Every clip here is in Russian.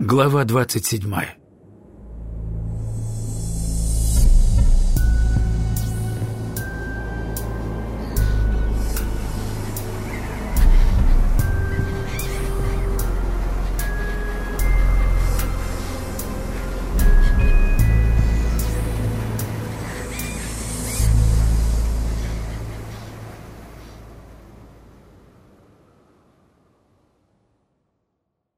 Глава двадцать седьмая.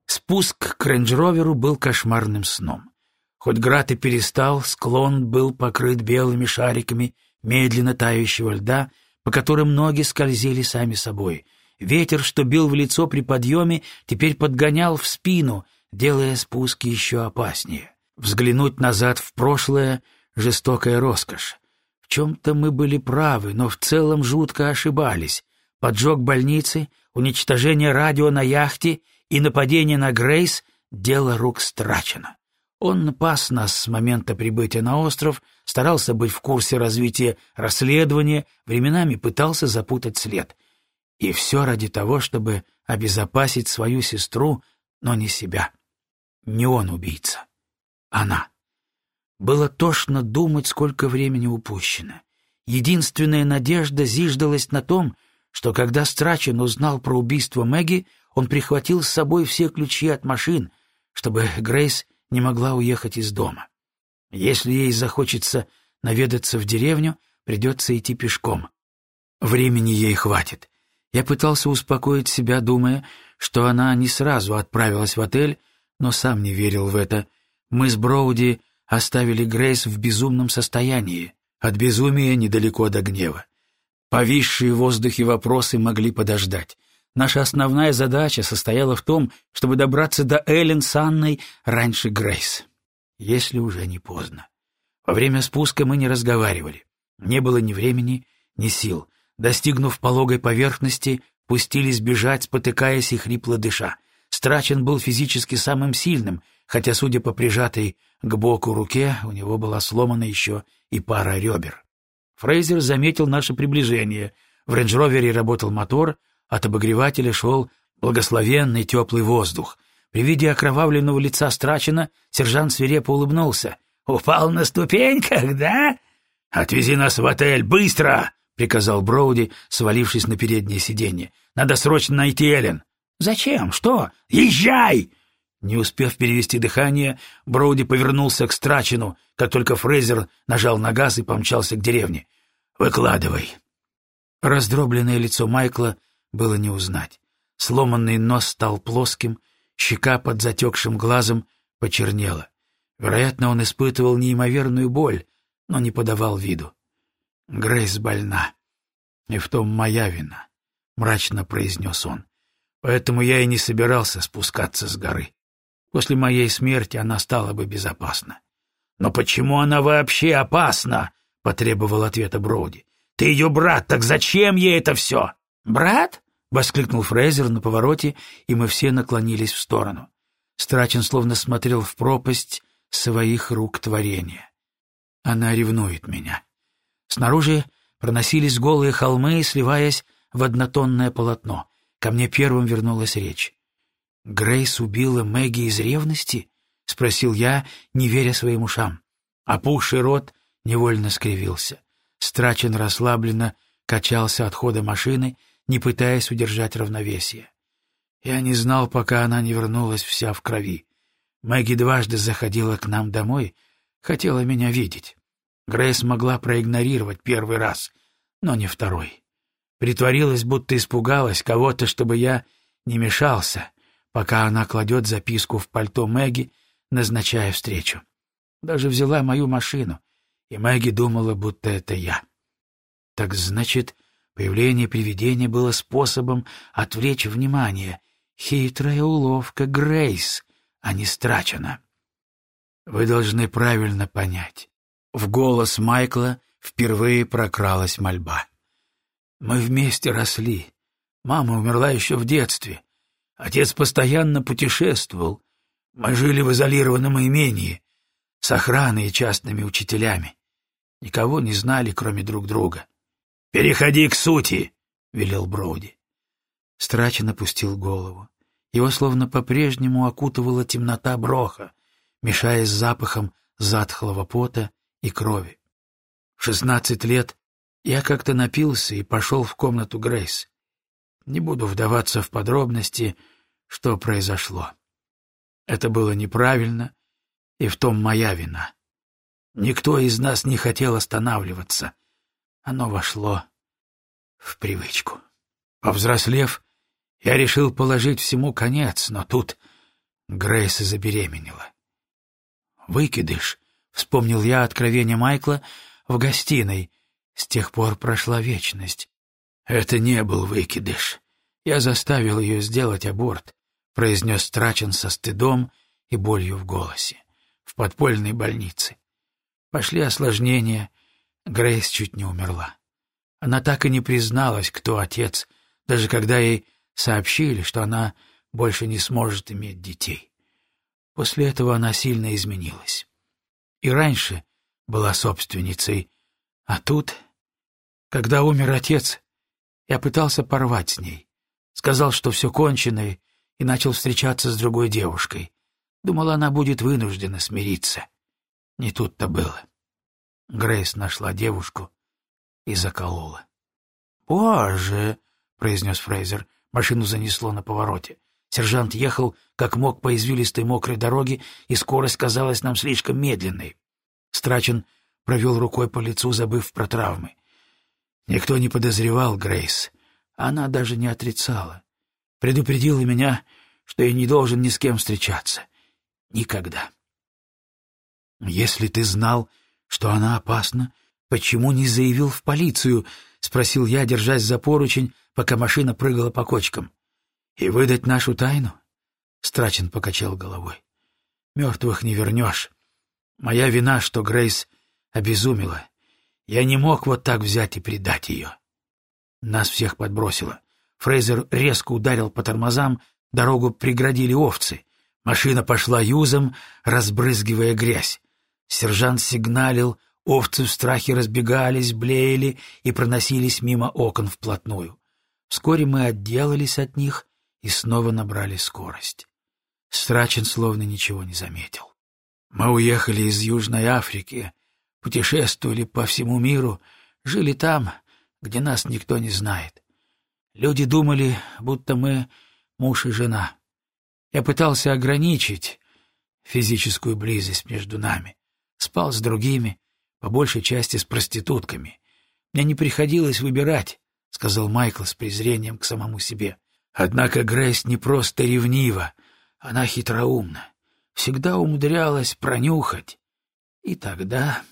Спуск к рейндж-роверу был кошмарным сном. Хоть град и перестал, склон был покрыт белыми шариками медленно тающего льда, по которым ноги скользили сами собой. Ветер, что бил в лицо при подъеме, теперь подгонял в спину, делая спуски еще опаснее. Взглянуть назад в прошлое — жестокая роскошь. В чем-то мы были правы, но в целом жутко ошибались. Поджог больницы, уничтожение радио на яхте и нападение на Грейс — дело рук страчено. Он пас нас с момента прибытия на остров, старался быть в курсе развития расследования, временами пытался запутать след. И все ради того, чтобы обезопасить свою сестру, но не себя. Не он убийца. Она. Было тошно думать, сколько времени упущено. Единственная надежда зиждалась на том, что когда Страчен узнал про убийство Мэгги, он прихватил с собой все ключи от машин, чтобы Грейс не могла уехать из дома. Если ей захочется наведаться в деревню, придется идти пешком. Времени ей хватит. Я пытался успокоить себя, думая, что она не сразу отправилась в отель, но сам не верил в это. Мы с Броуди оставили Грейс в безумном состоянии, от безумия недалеко до гнева. Повисшие в воздухе вопросы могли подождать. Наша основная задача состояла в том, чтобы добраться до Эллен с Анной раньше Грейс, если уже не поздно. Во время спуска мы не разговаривали. Не было ни времени, ни сил. Достигнув пологой поверхности, пустились бежать, спотыкаясь и хрипло дыша. Страчен был физически самым сильным, хотя, судя по прижатой к боку руке, у него была сломана еще и пара ребер. Фрейзер заметил наше приближение. В рейндж-ровере работал мотор — от обогревателя шел благословенный теплый воздух. При виде окровавленного лица Страчина сержант свирепо улыбнулся. «Упал на ступеньках, да? Отвези нас в отель, быстро!» — приказал Броуди, свалившись на переднее сиденье. «Надо срочно найти Эллен». «Зачем? Что? Езжай!» Не успев перевести дыхание, Броуди повернулся к Страчину, как только Фрейзер нажал на газ и помчался к деревне. «Выкладывай». Раздробленное лицо Майкла было не узнать. Сломанный нос стал плоским, щека под затекшим глазом почернела. Вероятно, он испытывал неимоверную боль, но не подавал виду. «Грейс больна, и в том моя вина», — мрачно произнес он. «Поэтому я и не собирался спускаться с горы. После моей смерти она стала бы безопасна». «Но почему она вообще опасна?» — потребовал ответа Броуди. «Ты ее брат, так зачем ей это все?» «Брат?» — воскликнул Фрейзер на повороте, и мы все наклонились в сторону. Страчен словно смотрел в пропасть своих рук творения. Она ревнует меня. Снаружи проносились голые холмы, сливаясь в однотонное полотно. Ко мне первым вернулась речь. «Грейс убила Мэгги из ревности?» — спросил я, не веря своим ушам. Опухший рот невольно скривился. Страчен расслабленно качался от хода машины, не пытаясь удержать равновесие. Я не знал, пока она не вернулась вся в крови. Мэгги дважды заходила к нам домой, хотела меня видеть. Грейс могла проигнорировать первый раз, но не второй. Притворилась, будто испугалась кого-то, чтобы я не мешался, пока она кладет записку в пальто Мэгги, назначая встречу. Даже взяла мою машину, и Мэгги думала, будто это я. Так значит, Появление привидения было способом отвлечь внимание. Хитрая уловка Грейс, а не страчена. Вы должны правильно понять. В голос Майкла впервые прокралась мольба. Мы вместе росли. Мама умерла еще в детстве. Отец постоянно путешествовал. Мы жили в изолированном имении, с охраной и частными учителями. Никого не знали, кроме друг друга. «Переходи к сути», — велел Броуди. Страчен опустил голову. Его словно по-прежнему окутывала темнота броха, мешаясь с запахом затхлого пота и крови. В шестнадцать лет я как-то напился и пошел в комнату Грейс. Не буду вдаваться в подробности, что произошло. Это было неправильно, и в том моя вина. Никто из нас не хотел останавливаться. Оно вошло в привычку. Повзрослев, я решил положить всему конец, но тут Грейс забеременела. «Выкидыш», — вспомнил я откровение Майкла в гостиной. С тех пор прошла вечность. «Это не был выкидыш. Я заставил ее сделать аборт», — произнес Страчен со стыдом и болью в голосе. «В подпольной больнице. Пошли осложнения. Грейс чуть не умерла. Она так и не призналась, кто отец, даже когда ей сообщили, что она больше не сможет иметь детей. После этого она сильно изменилась. И раньше была собственницей, а тут, когда умер отец, я пытался порвать с ней. Сказал, что все кончено, и начал встречаться с другой девушкой. Думал, она будет вынуждена смириться. Не тут-то было. Грейс нашла девушку и заколола. «Боже!» — произнес Фрейзер. Машину занесло на повороте. Сержант ехал, как мог, по извилистой мокрой дороге, и скорость казалась нам слишком медленной. Страчен провел рукой по лицу, забыв про травмы. Никто не подозревал Грейс. Она даже не отрицала. Предупредила меня, что я не должен ни с кем встречаться. Никогда. «Если ты знал, что она опасна, почему не заявил в полицию?» — спросил я, держась за поручень, пока машина прыгала по кочкам. «И выдать нашу тайну?» — Страчен покачал головой. «Мертвых не вернешь. Моя вина, что Грейс обезумела. Я не мог вот так взять и предать ее». Нас всех подбросило. Фрейзер резко ударил по тормозам, дорогу преградили овцы. Машина пошла юзом, разбрызгивая грязь. Сержант сигналил, овцы в страхе разбегались, блеяли и проносились мимо окон вплотную. Вскоре мы отделались от них и снова набрали скорость. Страчен словно ничего не заметил. Мы уехали из Южной Африки, путешествовали по всему миру, жили там, где нас никто не знает. Люди думали, будто мы муж и жена. Я пытался ограничить физическую близость между нами. Спал с другими, по большей части с проститутками. Мне не приходилось выбирать, — сказал Майкл с презрением к самому себе. Однако Грейс не просто ревнива, она хитроумна, всегда умудрялась пронюхать. И тогда...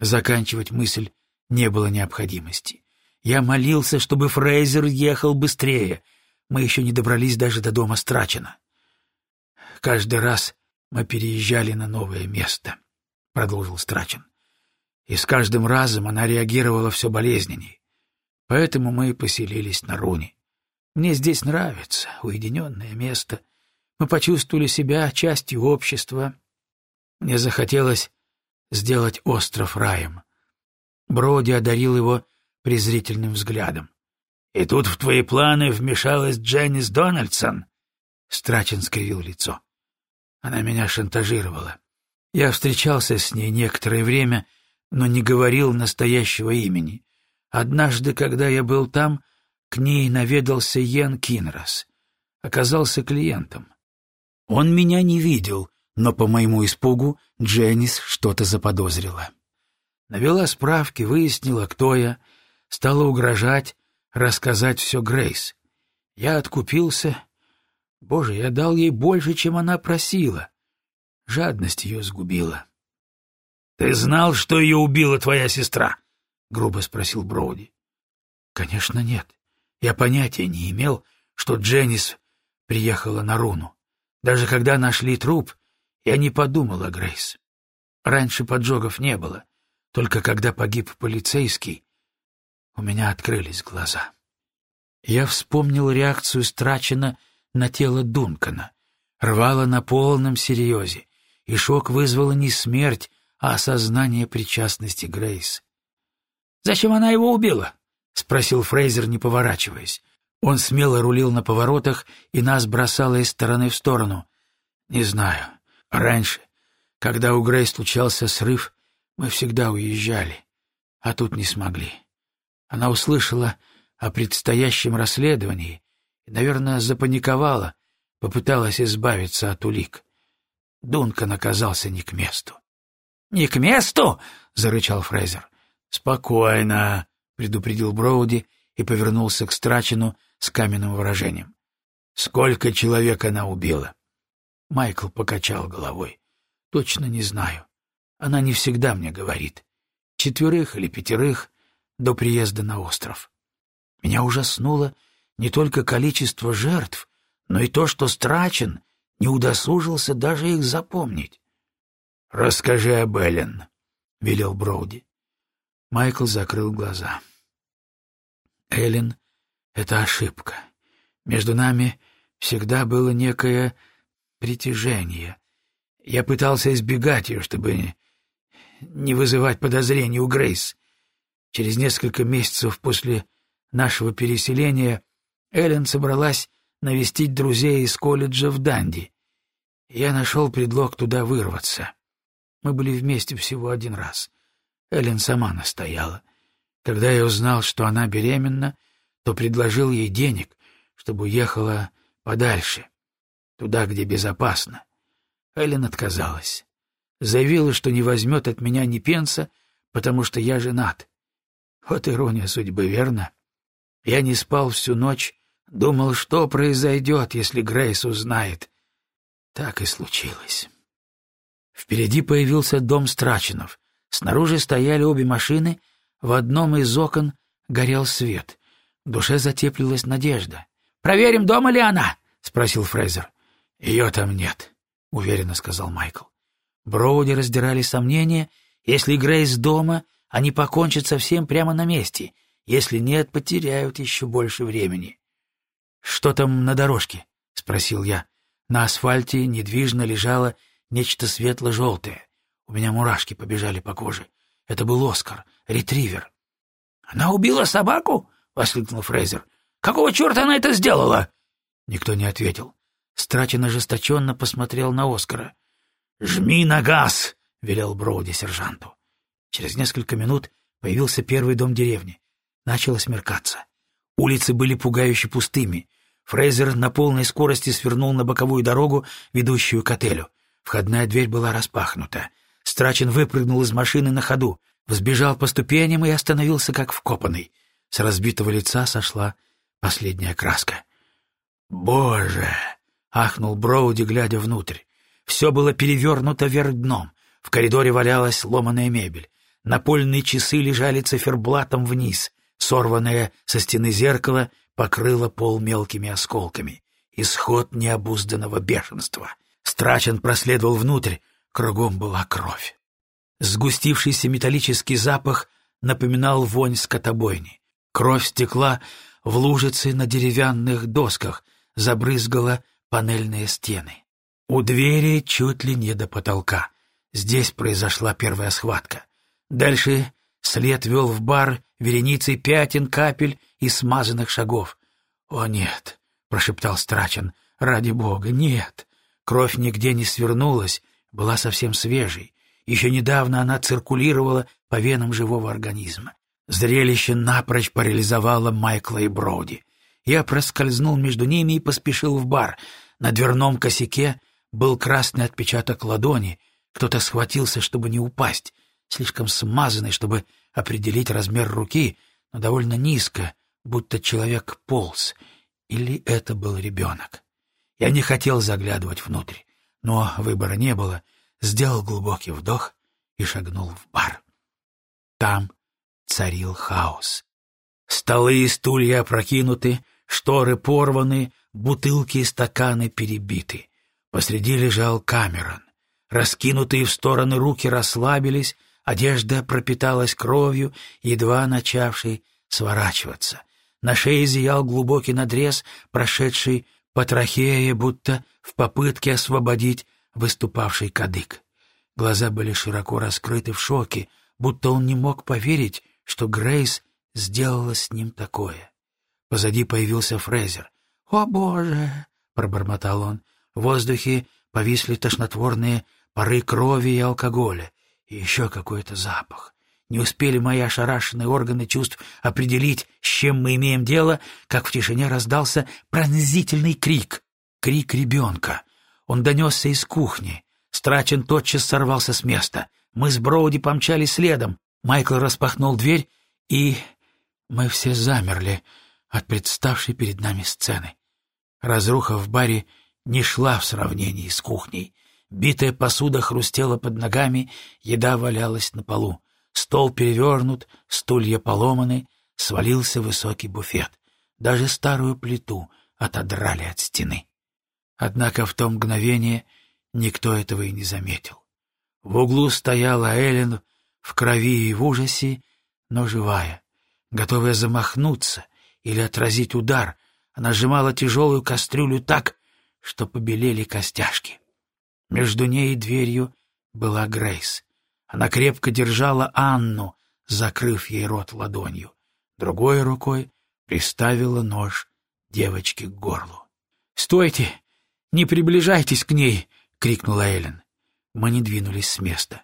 Заканчивать мысль не было необходимости. Я молился, чтобы Фрейзер ехал быстрее. Мы еще не добрались даже до дома Страчена. Каждый раз мы переезжали на новое место, — продолжил Страчен. И с каждым разом она реагировала все болезненней. Поэтому мы и поселились на Руне. Мне здесь нравится, уединенное место. Мы почувствовали себя частью общества. Мне захотелось сделать остров раем. Броди одарил его презрительным взглядом. «И тут в твои планы вмешалась Дженнис Дональдсон?» Страчен скривил лицо. Она меня шантажировала. Я встречался с ней некоторое время, но не говорил настоящего имени. Однажды, когда я был там, к ней наведался Йен Кинрос. Оказался клиентом. Он меня не видел, но по моему испугу Дженнис что-то заподозрила. Навела справки, выяснила, кто я, стала угрожать, рассказать все Грейс. Я откупился. Боже, я дал ей больше, чем она просила. Жадность ее сгубила. — Ты знал, что ее убила твоя сестра? — грубо спросил Броуди. «Конечно нет. Я понятия не имел, что Дженнис приехала на руну. Даже когда нашли труп, я не подумал о Грейс. Раньше поджогов не было, только когда погиб полицейский, у меня открылись глаза. Я вспомнил реакцию Страчена на тело Дункана. Рвало на полном серьезе, и шок вызвала не смерть, а осознание причастности Грейс. «Зачем она его убила?» — спросил Фрейзер, не поворачиваясь. Он смело рулил на поворотах, и нас бросало из стороны в сторону. Не знаю. Раньше, когда у Грей случался срыв, мы всегда уезжали, а тут не смогли. Она услышала о предстоящем расследовании и, наверное, запаниковала, попыталась избавиться от улик. Дункан оказался не к месту. «Не к месту!» — зарычал Фрейзер. «Спокойно!» — предупредил Броуди и повернулся к Страчину с каменным выражением. «Сколько человек она убила?» Майкл покачал головой. «Точно не знаю. Она не всегда мне говорит. Четверых или пятерых до приезда на остров. Меня ужаснуло не только количество жертв, но и то, что Страчен не удосужился даже их запомнить. «Расскажи об Эллен», — велел Броуди. Майкл закрыл глаза. Эллен это ошибка. Между нами всегда было некое притяжение. Я пытался избегать ее, чтобы не вызывать подозрений у Грейс. Через несколько месяцев после нашего переселения Эллен собралась навестить друзей из колледжа в Данди. Я нашел предлог туда вырваться. Мы были вместе всего один раз. Эллен сама настояла. Когда я узнал, что она беременна, то предложил ей денег, чтобы уехала подальше, туда, где безопасно. Эллен отказалась. Заявила, что не возьмет от меня ни пенса, потому что я женат. Вот ирония судьбы, верно? Я не спал всю ночь, думал, что произойдет, если Грейс узнает. Так и случилось. Впереди появился дом Страченов. Снаружи стояли обе машины, в одном из окон горел свет. В душе затеплилась надежда. «Проверим, дома ли она?» — спросил Фрейзер. «Ее там нет», — уверенно сказал Майкл. Броуди раздирали сомнения. Если Грейс дома, они покончат совсем прямо на месте. Если нет, потеряют еще больше времени. «Что там на дорожке?» — спросил я. На асфальте недвижно лежало нечто светло-желтое. У меня мурашки побежали по коже. Это был Оскар, ретривер. «Она убила собаку?» — воскликнул Фрейзер. «Какого черта она это сделала?» Никто не ответил. Страчен ожесточенно посмотрел на Оскара. «Жми на газ!» — велел Броуди сержанту. Через несколько минут появился первый дом деревни. Начало смеркаться. Улицы были пугающе пустыми. Фрейзер на полной скорости свернул на боковую дорогу, ведущую к отелю. Входная дверь была распахнута. Страчен выпрыгнул из машины на ходу, взбежал по ступеням и остановился как вкопанный — с разбитого лица сошла последняя краска. «Боже!» — ахнул Броуди, глядя внутрь. Все было перевернуто вверх дном. В коридоре валялась ломаная мебель. Напольные часы лежали циферблатом вниз. Сорванное со стены зеркало покрыло пол мелкими осколками. Исход необузданного бешенства. Страчен проследовал внутрь, кругом была кровь. Сгустившийся металлический запах напоминал вонь скотобойни. Кровь стекла в лужицы на деревянных досках, забрызгала панельные стены. У двери чуть ли не до потолка. Здесь произошла первая схватка. Дальше след вел в бар вереницей пятен, капель и смазанных шагов. «О, нет!» — прошептал Страчен. «Ради бога, нет!» Кровь нигде не свернулась, была совсем свежей. Еще недавно она циркулировала по венам живого организма. Зрелище напрочь парализовало Майкла и Броуди. Я проскользнул между ними и поспешил в бар. На дверном косяке был красный отпечаток ладони. Кто-то схватился, чтобы не упасть, слишком смазанный, чтобы определить размер руки, но довольно низко, будто человек полз. Или это был ребенок. Я не хотел заглядывать внутрь, но выбора не было. Сделал глубокий вдох и шагнул в бар. Там царил хаос. Столы и стулья опрокинуты, шторы порваны, бутылки и стаканы перебиты. Посреди лежал Камерон. Раскинутые в стороны руки расслабились, одежда пропиталась кровью, едва начавшей сворачиваться. На шее зиял глубокий надрез, прошедший по трахее, будто в попытке освободить выступавший кадык. Глаза были широко раскрыты в шоке, будто он не мог поверить, что Грейс сделала с ним такое. Позади появился Фрейзер. «О, Боже!» — пробормотал он. В воздухе повисли тошнотворные пары крови и алкоголя, и еще какой-то запах. Не успели мои ошарашенные органы чувств определить, с чем мы имеем дело, как в тишине раздался пронзительный крик. Крик ребенка. Он донесся из кухни. Страчен тотчас сорвался с места. Мы с Броуди помчались следом. Майкл распахнул дверь, и мы все замерли от представшей перед нами сцены. Разруха в баре не шла в сравнении с кухней. Битая посуда хрустела под ногами, еда валялась на полу. Стол перевернут, стулья поломаны, свалился высокий буфет. Даже старую плиту отодрали от стены. Однако в том мгновение никто этого и не заметил. В углу стояла Эллен в крови и в ужасе, но живая, готовая замахнуться или отразить удар. Она сжимала тяжелую кастрюлю так, что побелели костяшки. Между ней и дверью была Грейс. Она крепко держала Анну, закрыв ей рот ладонью. Другой рукой приставила нож девочке к горлу. «Стойте! Не приближайтесь к ней!» — крикнула Эллен. Мы не двинулись с места.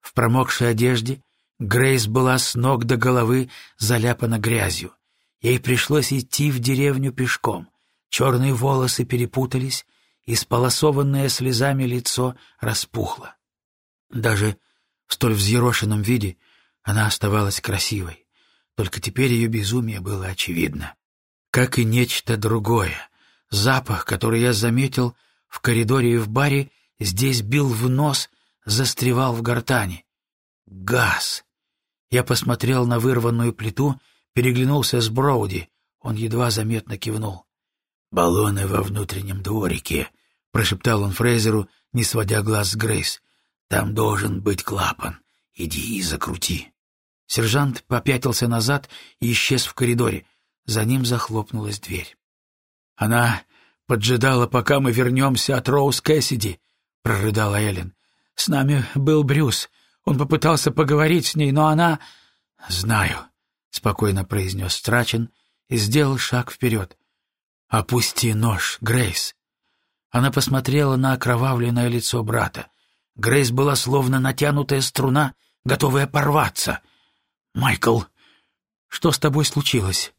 В промокшей одежде Грейс была с ног до головы заляпана грязью. Ей пришлось идти в деревню пешком. Черные волосы перепутались, и сполосованное слезами лицо распухло. Даже в столь взъерошенном виде она оставалась красивой, только теперь ее безумие было очевидно. Как и нечто другое, запах, который я заметил в коридоре и в баре, здесь бил в нос, застревал в гортани. Газ! Я посмотрел на вырванную плиту, переглянулся с Броуди. Он едва заметно кивнул. «Баллоны во внутреннем дворике», — прошептал он Фрейзеру, не сводя глаз с Грейс. «Там должен быть клапан. Иди и закрути». Сержант попятился назад и исчез в коридоре. За ним захлопнулась дверь. «Она поджидала, пока мы вернемся от Роуз Кэссиди», — прорыдала Эллен. «С нами был Брюс. Он попытался поговорить с ней, но она...» «Знаю», — спокойно произнес Страчен и сделал шаг вперед. «Опусти нож, Грейс». Она посмотрела на окровавленное лицо брата. Грейс была словно натянутая струна, готовая порваться. «Майкл, что с тобой случилось?»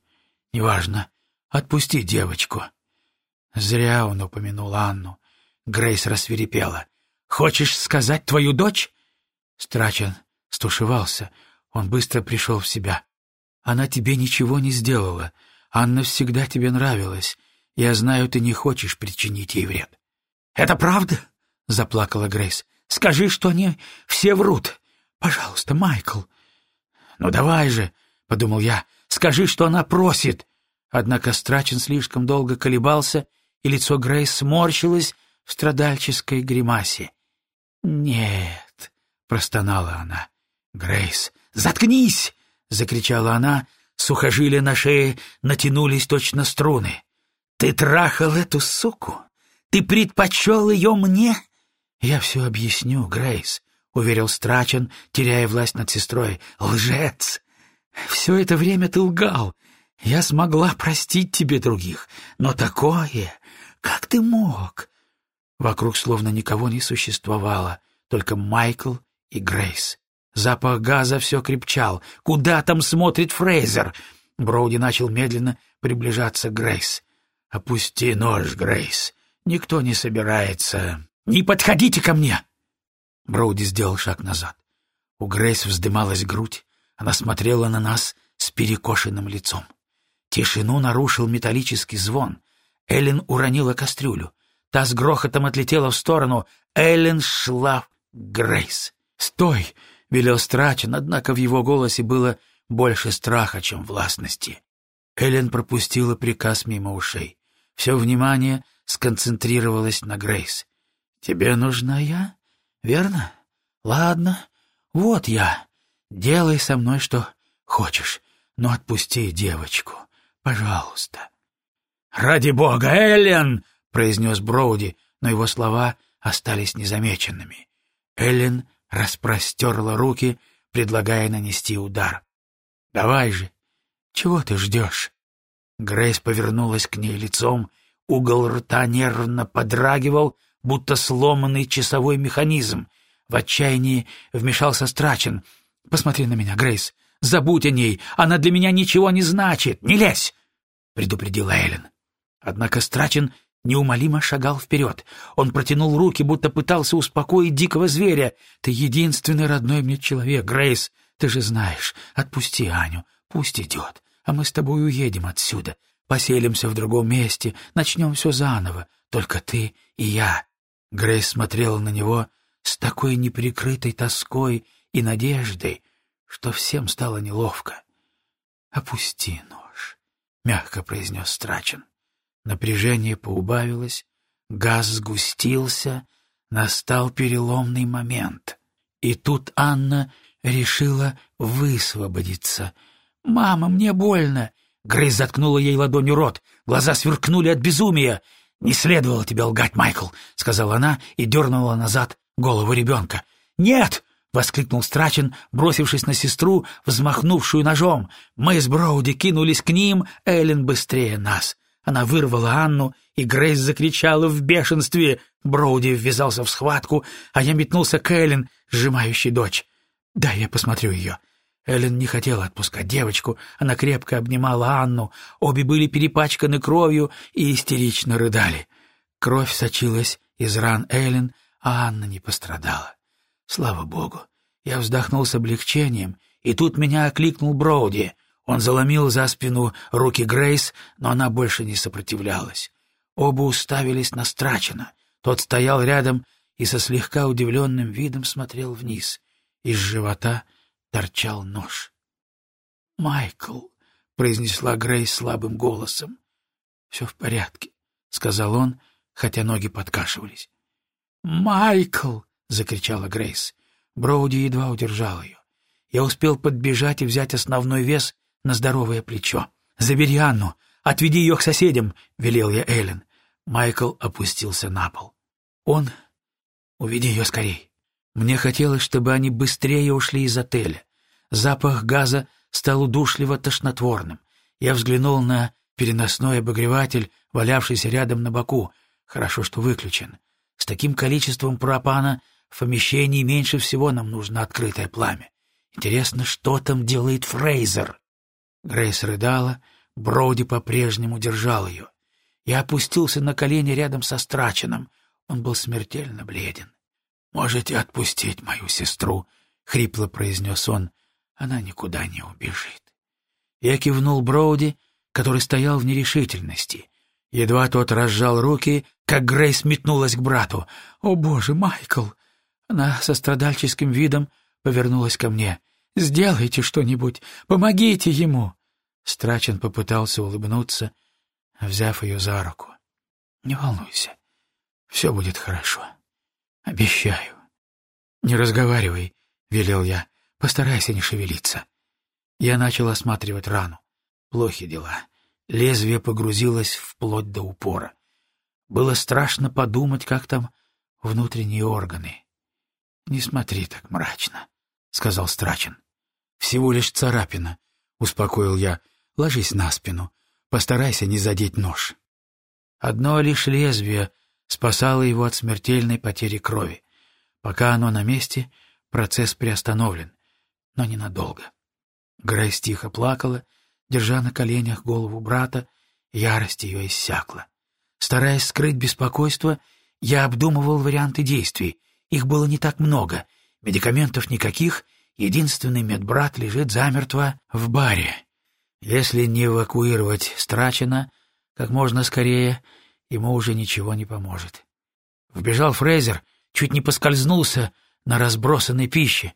«Неважно. Отпусти девочку». Зря он упомянул Анну. Грейс рассверепела. «Хочешь сказать твою дочь?» Страчен стушевался. Он быстро пришел в себя. «Она тебе ничего не сделала. Анна всегда тебе нравилась. Я знаю, ты не хочешь причинить ей вред». «Это правда?» — заплакала Грейс. «Скажи, что они все врут. Пожалуйста, Майкл». «Ну давай же», — подумал я, — «скажи, что она просит». Однако Страчен слишком долго колебался, и лицо Грейс сморщилось в страдальческой гримасе. «Нет», — простонала она. «Грейс, заткнись!» — закричала она. Сухожилия на шее натянулись точно струны. «Ты трахал эту суку? Ты предпочел ее мне?» «Я все объясню, Грейс», — уверил Страчен, теряя власть над сестрой. «Лжец! Все это время ты лгал. Я смогла простить тебе других, но такое... Как ты мог?» Вокруг словно никого не существовало, только Майкл и Грейс. Запах газа все крепчал. «Куда там смотрит Фрейзер?» Броуди начал медленно приближаться к Грейс. «Опусти нож, Грейс. Никто не собирается...» «Не подходите ко мне!» Броуди сделал шаг назад. У Грейс вздымалась грудь. Она смотрела на нас с перекошенным лицом. Тишину нарушил металлический звон. Эллен уронила кастрюлю. Та с грохотом отлетела в сторону. Эллен шла Грейс. «Стой!» — велел Страчен, однако в его голосе было больше страха, чем властности. Эллен пропустила приказ мимо ушей. Все внимание сконцентрировалось на Грейс. «Тебе нужна я, верно? Ладно, вот я. Делай со мной что хочешь, но отпусти девочку, пожалуйста». «Ради бога, Эллен!» — произнес Броуди, но его слова остались незамеченными. Эллен распростерла руки, предлагая нанести удар. «Давай же! Чего ты ждешь?» Грейс повернулась к ней лицом, угол рта нервно подрагивал, будто сломанный часовой механизм. В отчаянии вмешался Страчен. «Посмотри на меня, Грейс. Забудь о ней. Она для меня ничего не значит. Не лезь!» — предупредила Эллен. Однако Страчен неумолимо шагал вперед. Он протянул руки, будто пытался успокоить дикого зверя. «Ты единственный родной мне человек, Грейс. Ты же знаешь. Отпусти Аню. Пусть идет. А мы с тобой уедем отсюда. Поселимся в другом месте. Начнем все заново. Только ты и я». Грейс смотрела на него с такой неприкрытой тоской и надеждой, что всем стало неловко. «Опусти нож», — мягко произнес Страчен. Напряжение поубавилось, газ сгустился, настал переломный момент. И тут Анна решила высвободиться. «Мама, мне больно!» Грейс заткнула ей ладонью рот, глаза сверкнули от безумия. «Не следовало тебе лгать, Майкл», — сказала она и дернула назад голову ребенка. «Нет!» — воскликнул Страчен, бросившись на сестру, взмахнувшую ножом. Мы с Броуди кинулись к ним, Эллен быстрее нас. Она вырвала Анну, и Грейс закричала в бешенстве. Броуди ввязался в схватку, а я метнулся к Эллен, сжимающей дочь. «Да, я посмотрю ее». Эллен не хотела отпускать девочку, она крепко обнимала Анну, обе были перепачканы кровью и истерично рыдали. Кровь сочилась из ран Эллен, а Анна не пострадала. Слава богу! Я вздохнул с облегчением, и тут меня окликнул Броуди. Он заломил за спину руки Грейс, но она больше не сопротивлялась. Оба уставились на Страчена. Тот стоял рядом и со слегка удивленным видом смотрел вниз. Из живота торчал нож. «Майкл», — произнесла Грейс слабым голосом. «Все в порядке», — сказал он, хотя ноги подкашивались. «Майкл!» — закричала Грейс. Броуди едва удержал ее. Я успел подбежать и взять основной вес на здоровое плечо. «Забери Анну! Отведи ее к соседям!» — велел я Эллен. Майкл опустился на пол. «Он... Уведи ее скорей!» Мне хотелось, чтобы они быстрее ушли из отеля. Запах газа стал удушливо тошнотворным. Я взглянул на переносной обогреватель, валявшийся рядом на боку. Хорошо, что выключен. С таким количеством пропана в помещении меньше всего нам нужно открытое пламя. Интересно, что там делает Фрейзер? Грейс рыдала, Броуди по-прежнему держал ее. Я опустился на колени рядом со Страченом. Он был смертельно бледен. «Можете отпустить мою сестру», — хрипло произнес он. «Она никуда не убежит». Я кивнул Броуди, который стоял в нерешительности. Едва тот разжал руки, как Грейс метнулась к брату. «О, боже, Майкл!» Она со страдальческим видом повернулась ко мне. «Сделайте что-нибудь! Помогите ему!» Страчен попытался улыбнуться, взяв ее за руку. «Не волнуйся, все будет хорошо. Обещаю». «Не разговаривай», — велел я. «Постарайся не шевелиться». Я начал осматривать рану. Плохи дела. Лезвие погрузилось вплоть до упора. Было страшно подумать, как там внутренние органы. — Не смотри так мрачно, — сказал Страчен. — Всего лишь царапина, — успокоил я. — Ложись на спину. Постарайся не задеть нож. Одно лишь лезвие спасало его от смертельной потери крови. Пока оно на месте, процесс приостановлен, но ненадолго. Грейс тихо плакала, держа на коленях голову брата, ярость ее иссякла. Стараясь скрыть беспокойство, я обдумывал варианты действий. Их было не так много, медикаментов никаких, единственный медбрат лежит замертво в баре. Если не эвакуировать Страчина как можно скорее, ему уже ничего не поможет. Вбежал Фрейзер, чуть не поскользнулся на разбросанной пище.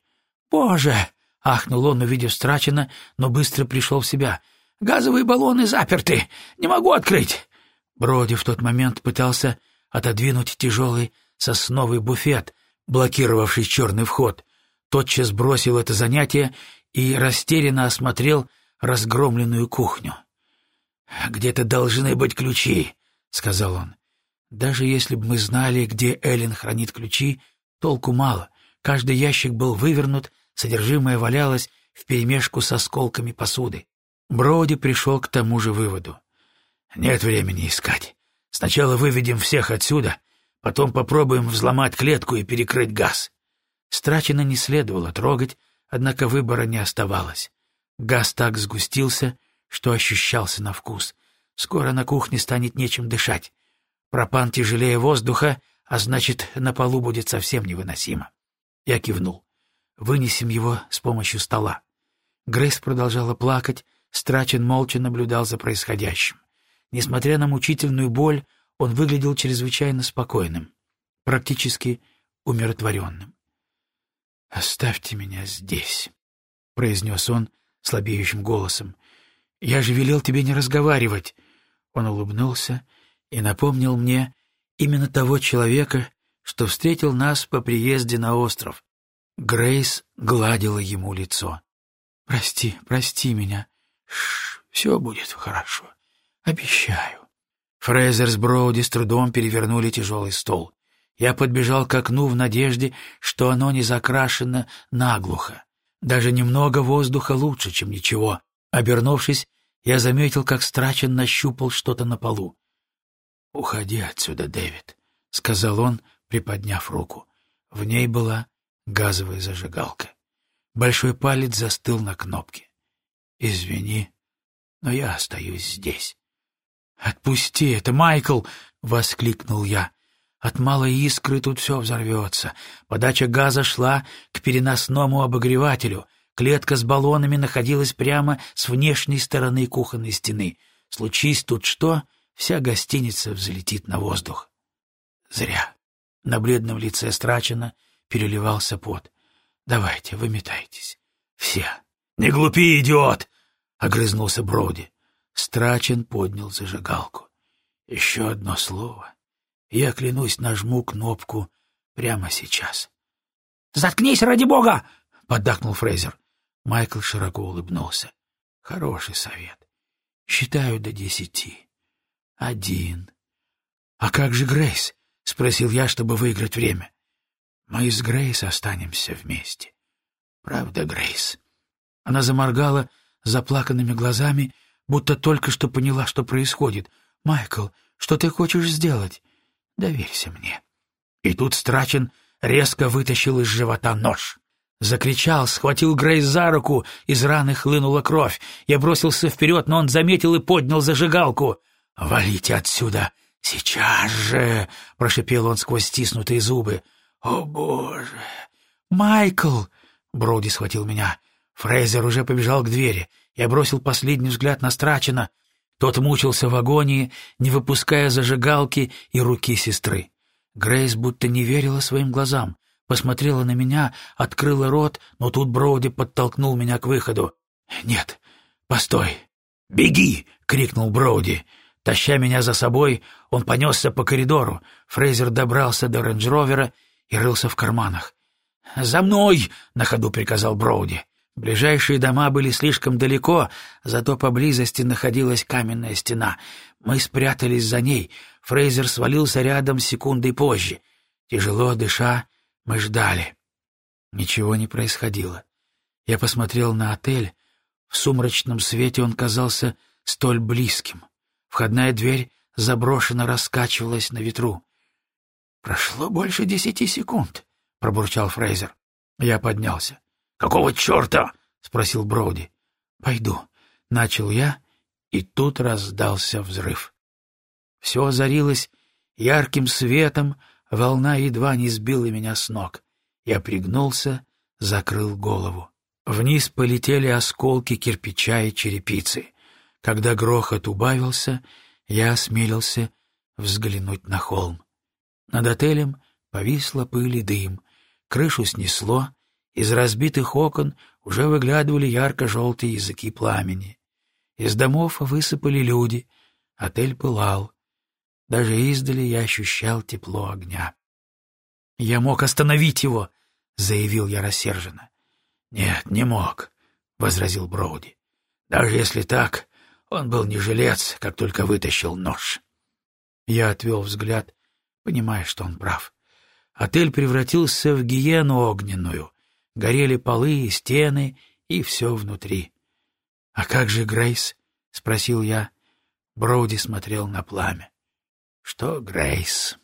«Боже!» — ахнул он, увидев Страчина, но быстро пришел в себя. «Газовые баллоны заперты! Не могу открыть!» Броди в тот момент пытался отодвинуть тяжелый сосновый буфет, блокировавший черный вход. Тотчас бросил это занятие и растерянно осмотрел разгромленную кухню. «Где-то должны быть ключи», — сказал он. «Даже если бы мы знали, где Эллен хранит ключи, толку мало. Каждый ящик был вывернут, содержимое валялось вперемешку с осколками посуды. Броуди пришел к тому же выводу. «Нет времени искать. Сначала выведем всех отсюда, потом попробуем взломать клетку и перекрыть газ». Страчина не следовало трогать, однако выбора не оставалось. Газ так сгустился, что ощущался на вкус. Скоро на кухне станет нечем дышать. Пропан тяжелее воздуха, а значит, на полу будет совсем невыносимо. Я кивнул. Вынесем его с помощью стола. Грейс продолжала плакать, Страчен молча наблюдал за происходящим. Несмотря на мучительную боль, он выглядел чрезвычайно спокойным, практически умиротворенным. «Оставьте меня здесь», — произнес он слабеющим голосом. «Я же велел тебе не разговаривать». Он улыбнулся и напомнил мне именно того человека, что встретил нас по приезде на остров. Грейс гладила ему лицо. «Прости, прости меня. Шш, все будет хорошо. Обещаю». Фрейзер с Броуди с трудом перевернули тяжелый стол. Я подбежал к окну в надежде, что оно не закрашено наглухо. Даже немного воздуха лучше, чем ничего. Обернувшись, я заметил, как Страчен нащупал что-то на полу. «Уходи отсюда, Дэвид», — сказал он, приподняв руку. В ней была газовая зажигалка. Большой палец застыл на кнопке. «Извини, но я остаюсь здесь». «Отпусти это, Майкл!» — воскликнул я. «От малой искры тут все взорвется. Подача газа шла к переносному обогревателю. Клетка с баллонами находилась прямо с внешней стороны кухонной стены. Случись тут что, вся гостиница взлетит на воздух». Зря. На бледном лице Страчена переливался пот. «Давайте, выметайтесь. Все». «Не глупи, идиот!» — огрызнулся Броуди. Страчен поднял зажигалку. «Еще одно слово. Я, клянусь, нажму кнопку прямо сейчас». «Заткнись, ради бога!» — поддакнул Фрейзер. Майкл широко улыбнулся. «Хороший совет. Считаю до десяти. Один. А как же Грейс?» — спросил я, чтобы выиграть время. «Мы с Грейс останемся вместе. Правда, Грейс?» Она заморгала заплаканными глазами, будто только что поняла, что происходит. «Майкл, что ты хочешь сделать? Доверься мне». И тут Страчен резко вытащил из живота нож. Закричал, схватил Грейс за руку, из раны хлынула кровь. Я бросился вперед, но он заметил и поднял зажигалку. «Валите отсюда! Сейчас же!» — прошипел он сквозь стиснутые зубы. «О, Боже!» «Майкл!» — Броуди схватил меня. Фрейзер уже побежал к двери. Я бросил последний взгляд на Страчина. Тот мучился в агонии, не выпуская зажигалки и руки сестры. Грейс будто не верила своим глазам. Посмотрела на меня, открыла рот, но тут Броуди подтолкнул меня к выходу. «Нет, постой!» «Беги!» — крикнул Броуди. Таща меня за собой, он понесся по коридору. Фрейзер добрался до рейндж-ровера и рылся в карманах. «За мной!» — на ходу приказал Броуди. Ближайшие дома были слишком далеко, зато поблизости находилась каменная стена. Мы спрятались за ней. Фрейзер свалился рядом секундой позже. Тяжело дыша, мы ждали. Ничего не происходило. Я посмотрел на отель. В сумрачном свете он казался столь близким. Входная дверь заброшенно раскачивалась на ветру. «Прошло больше десяти секунд», — пробурчал Фрейзер. Я поднялся. «Какого черта?» — спросил Броуди. «Пойду», — начал я, и тут раздался взрыв. Все озарилось ярким светом, волна едва не сбила меня с ног. Я пригнулся, закрыл голову. Вниз полетели осколки кирпича и черепицы. Когда грохот убавился, я осмелился взглянуть на холм. Над отелем повисла пыль и дым, крышу снесло, из разбитых окон уже выглядывали ярко-желтые языки пламени. Из домов высыпали люди, отель пылал. Даже издали я ощущал тепло огня. «Я мог остановить его!» — заявил я рассерженно. «Нет, не мог», — возразил Броуди. «Даже если так, он был не жилец, как только вытащил нож». Я отвел взгляд, понимая, что он прав. Отель превратился в гиену огненную, горели полы и стены, и все внутри. — А как же Грейс? — спросил я. Броуди смотрел на пламя. Что, Грейс?